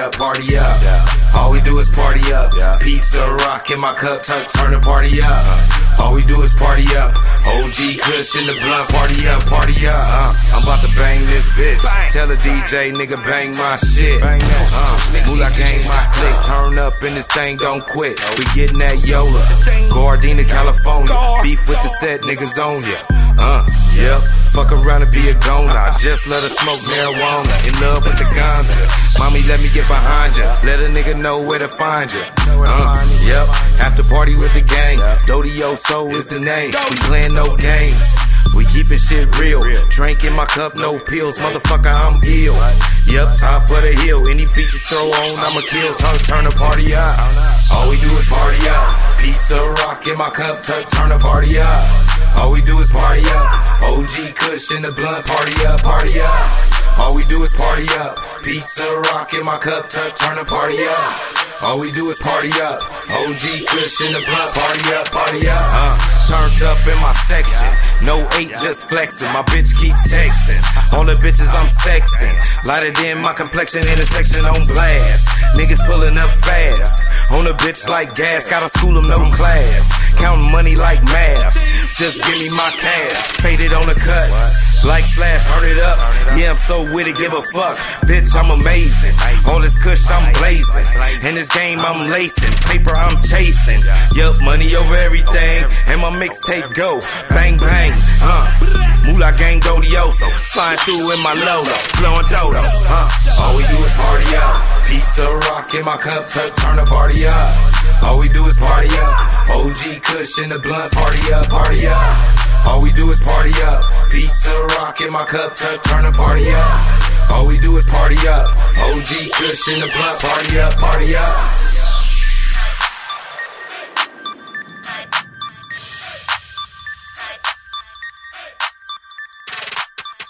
up, party up. All we do is party up. Pizza rock in my cup, turn, turn the party up. All we do is party up. OG Kush in the blunt, party up, party up. Uh, I'm about to bang this bitch. Tell the DJ, nigga, bang my shit. Uh, Moolah gang, my click. Up and this thing don't quit. We getting that Yola. Gardena, California. Beef with the set, niggas on ya. Uh, yep. Fuck around and be a goner. Just let her smoke marijuana. In love with the ganja. Mommy, let me get behind ya. Let a nigga know where to find ya. Uh, yep. After party with the gang. Dodio Soul is the name. We playing no games. We keepin' shit real. Drink in my cup, no pills. Motherfucker, I'm ill. Top of the hill. Any beat you throw on, I'ma kill. Turn, turn the party up. All we do is party up. Pizza rock in my cup, turn, turn the party up. All we do is party up. OG Kush in the blunt, party up, party up. All we do is party up. Pizza rock in my cup, turn, turn the party up. All we do is party up. OG Kush in the blunt, party up, party up. Turned up in my section. No eight, just flexing. My bitch keep texting. All the bitches I'm sexing. Lighter than my complexion intersection on blast. Niggas pulling up fast. On a bitch like gas. Gotta school them, no class. Counting money like math. Just give me my cash. Faded on the cut. Like slash, turn it up. Yeah, I'm so with it, give a fuck. Bitch, I'm amazing. All this kush, I'm blazing. In this game, I'm lacing. Paper, I'm chasing. Yup, money over everything. And my mixtape go. Bang, bang. Huh. Moolah gang Dodioso. Flying through in my Lolo. Blowing Dodo. Huh. All we do is party up. Pizza rock in my cup, turn, turn the party up. All we do is party up. OG Kush in the blunt, party up, party up. All we do is party up. Pizza rock in my cup, turn, turn the party up. All we do is party up. OG Kush in the blunt, party up, party up.